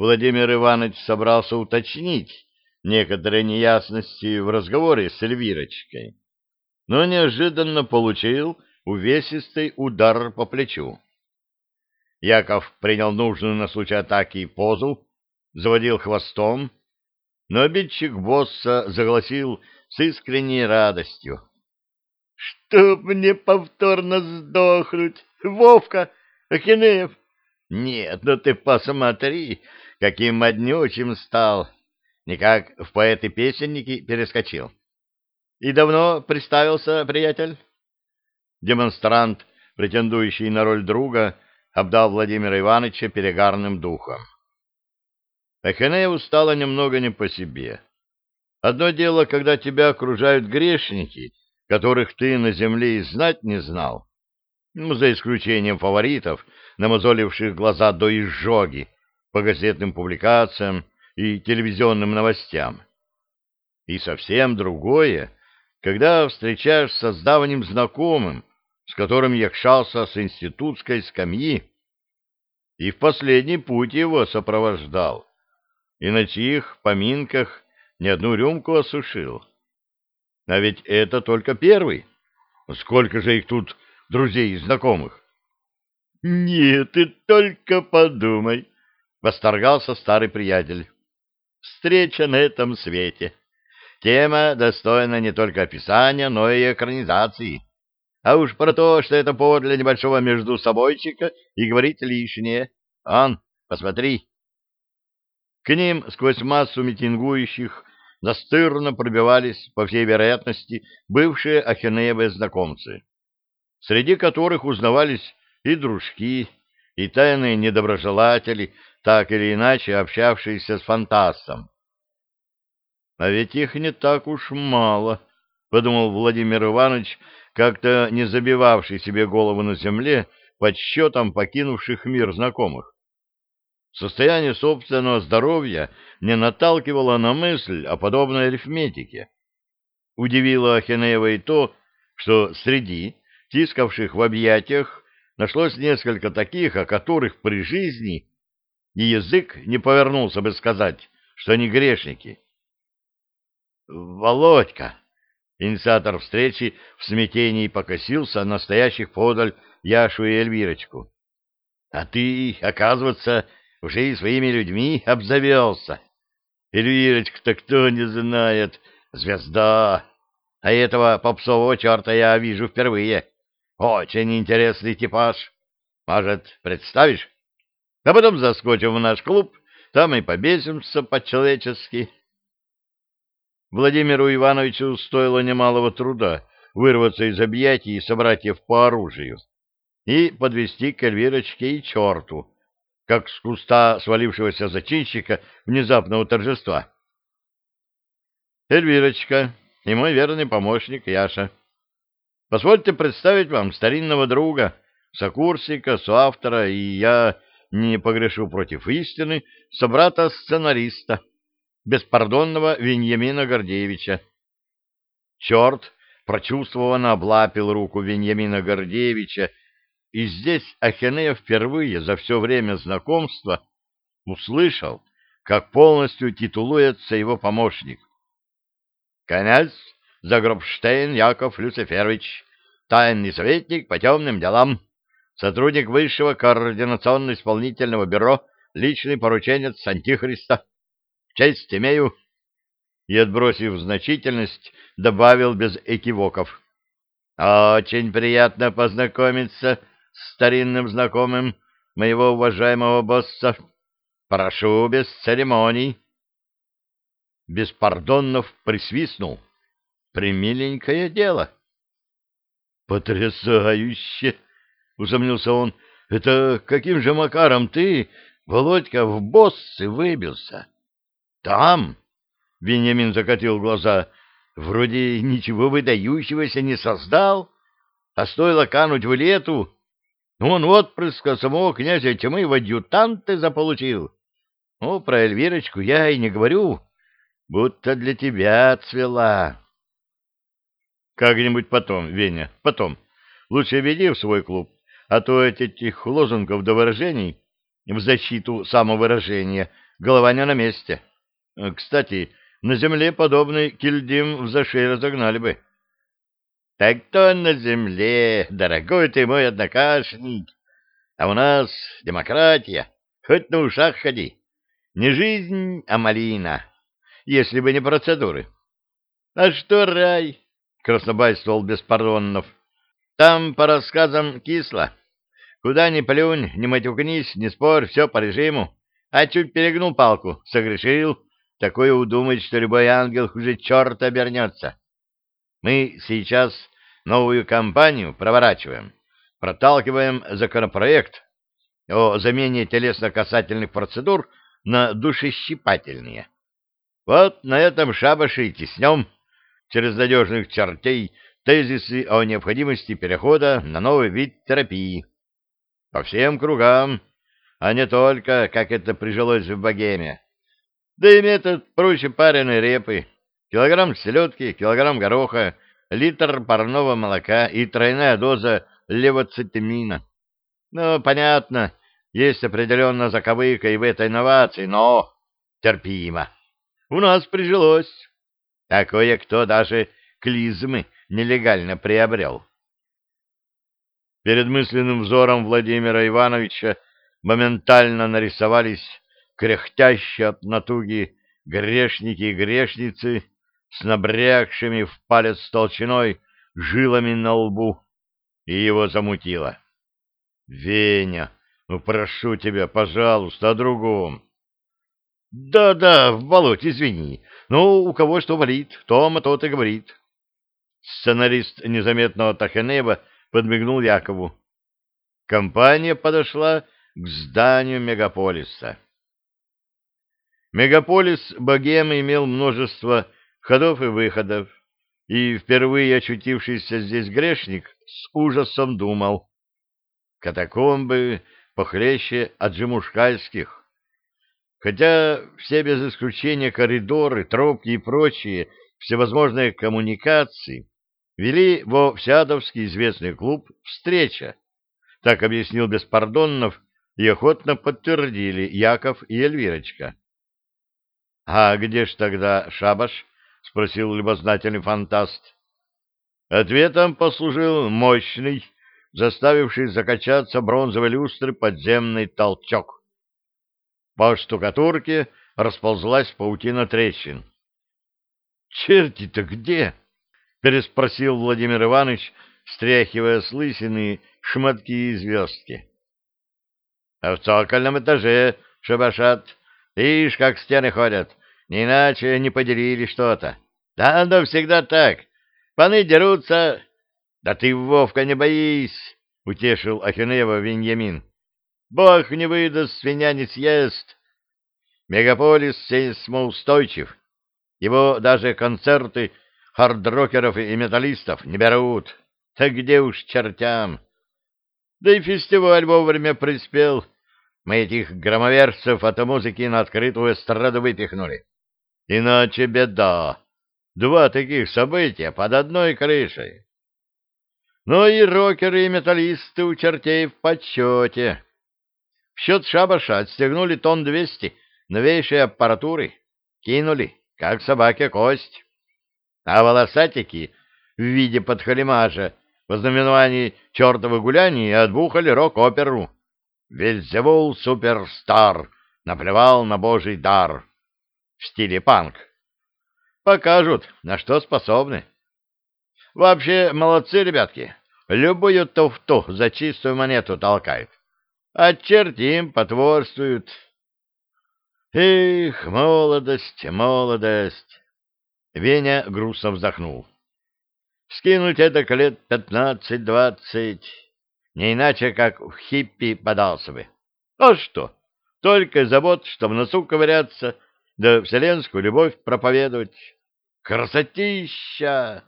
Владимир Иванович собрался уточнить некоторые неясности в разговоре с Эльвирочкой, но неожиданно получил увесистый удар по плечу. Яков принял нужную на случай атаки позу, заводил хвостом, но обидчик босса загласил с искренней радостью. — Чтоб мне повторно сдохнуть! Вовка! Ахинеев! Нет, ну ты посмотри, каким моднючим стал! Никак в поэты-песенники перескочил. И давно представился, приятель? Демонстрант, претендующий на роль друга, обдал Владимира Ивановича перегарным духом. Ахинееву стало немного не по себе. Одно дело, когда тебя окружают грешники, которых ты на земле и знать не знал, ну, за исключением фаворитов, намазоливших глаза до изжоги по газетным публикациям и телевизионным новостям. И совсем другое, когда встречаешься с давним знакомым, с которым якшался с институтской скамьи, и в последний путь его сопровождал, и на чьих поминках ни одну рюмку осушил. А ведь это только первый. Сколько же их тут друзей и знакомых? — Нет, ты только подумай, — восторгался старый приятель. — Встреча на этом свете. Тема достойна не только описания, но и экранизации. А уж про то, что это повод для небольшого междусобойчика, и говорить лишнее. Ан, посмотри. К ним сквозь массу митингующих настырно пробивались, по всей вероятности, бывшие Ахенеевы знакомцы, среди которых узнавались и дружки, и тайные недоброжелатели, так или иначе общавшиеся с фантастом. А ведь их не так уж мало, — подумал Владимир Иванович, как-то не забивавший себе голову на земле подсчетом покинувших мир знакомых. Состояние собственного здоровья не наталкивало на мысль о подобной арифметике. Удивило Ахенеева и то, что среди тискавших в объятиях нашлось несколько таких, о которых при жизни и язык не повернулся бы сказать, что они грешники. «Володька!» Инициатор встречи в смятении покосился на стоящих подаль Яшу и Эльвирочку. «А ты, оказывается, уже и своими людьми обзавелся. Эльвирочка-то кто не знает, звезда. А этого попсового черта я вижу впервые. Очень интересный типаж. Может, представишь? А потом заскочим в наш клуб, там и побесимся по-человечески. Владимиру Ивановичу стоило немалого труда вырваться из объятий собратьев по оружию и подвести к Эльвирочке и черту, как с куста свалившегося зачинщика внезапного торжества. Эльвирочка и мой верный помощник Яша. Позвольте представить вам старинного друга, сокурсника, соавтора, и я не погрешу против истины, собрата-сценариста, беспардонного Веньямина Гордеевича. Черт прочувствованно облапил руку Веньямина Гордеевича и здесь Ахенея впервые за все время знакомства услышал, как полностью титулуется его помощник. «Князь Загробштейн Яков Люциферович, тайный советник по темным делам, сотрудник Высшего координационно-исполнительного бюро, личный порученец Антихриста. Честь имею!» И, отбросив значительность, добавил без экивоков. «Очень приятно познакомиться старинным знакомым моего уважаемого босса. Прошу без церемоний. Беспардоннов присвистнул. Примиленькое дело. Потрясающе! Усомнился он. Это каким же макаром ты, Володька, в боссы выбился? Там? Вениамин закатил глаза. Вроде ничего выдающегося не создал, а стоило кануть в лету, он отпрыска самого князя тьмы в адъютанты заполучил. Ну, про Эльвирочку я и не говорю, будто для тебя цвела. Как-нибудь потом, Веня, потом. Лучше веди в свой клуб, а то этих лозунгов до выражений в защиту самовыражения голова не на месте. Кстати, на земле подобный кильдим в зашей разогнали бы. — Так то на земле, дорогой ты мой однокашник. А у нас демократия, хоть на ушах ходи. Не жизнь, а малина, если бы не процедуры. — А что рай? — краснобайствовал Беспардонов. — Там, по рассказам, кисло. Куда ни плюнь, ни матюкнись, ни спорь, все по режиму. А чуть перегнул палку, согрешил. Такое удумать, что любой ангел хуже черта обернется. Мы сейчас новую кампанию проворачиваем, проталкиваем законопроект о замене телесно-касательных процедур на душещипательные. Вот на этом шабаше и теснем через надежных чертей тезисы о необходимости перехода на новый вид терапии. По всем кругам, а не только, как это прижилось в богеме. Да и метод проще пареной репы. Килограмм селедки, килограмм гороха, литр парного молока и тройная доза левоцитамина. Ну, понятно, есть определенная заковыка и в этой инновации, но терпимо. У нас прижилось. А кое-кто даже клизмы нелегально приобрел. Перед мысленным взором Владимира Ивановича моментально нарисовались кряхтящие от натуги грешники и грешницы с набрякшими в палец толщиной жилами на лбу, и его замутило. — Веня, ну прошу тебя, пожалуйста, о другом. Да, — Да-да, в болоте, извини. Ну, у кого что болит, Тома тот и говорит. Сценарист незаметного Тахенеба подмигнул Якову. Компания подошла к зданию мегаполиса. Мегаполис Богемы имел множество ходов и выходов, и впервые очутившийся здесь грешник с ужасом думал. Катакомбы похлеще аджимушкальских. Хотя все без исключения коридоры, тропки и прочие всевозможные коммуникации вели во Всядовский известный клуб «Встреча». Так объяснил Беспардоннов, и охотно подтвердили Яков и Эльвирочка. — А где ж тогда шабаш? — спросил любознательный фантаст. Ответом послужил мощный, заставивший закачаться бронзовой люстры подземный толчок. По штукатурке расползлась паутина трещин. — Черти-то где? — переспросил Владимир Иванович, стряхивая с лысины шматки и звездки. — А в цокольном этаже шабашат. Ишь, как стены ходят. Не иначе не поделили что-то. Да, да, всегда так. Паны дерутся. Да ты, Вовка, не боись, — утешил Ахинеева Веньямин. Бог не выдаст, свинья не съест. Мегаполис сейсмоустойчив. Его даже концерты хардрокеров и металлистов не берут. Так где уж чертям? Да и фестиваль вовремя приспел. Мы этих громоверцев от музыки на открытую эстраду выпихнули. Иначе беда. Два таких события под одной крышей. Ну и рокеры и металлисты у чертей в подсчете. В счет шабаша отстегнули тонн двести новейшей аппаратуры. Кинули, как собаке кость а волосатики в виде подхалимажа в знаменовании чертовы гуляния отбухали рок-оперу. Вельзевул суперстар наплевал на божий дар в стиле панк. Покажут, на что способны. Вообще, молодцы ребятки. Любую туфту за чистую монету толкают. А черти им потворствуют. Эх, молодость, молодость! Веня грустно вздохнул. Скинуть это к лет пятнадцать-двадцать, не иначе, как в хиппи подался бы. А что? Только забот, что в носу ковыряться, да вселенскую любовь проповедовать. Красотища!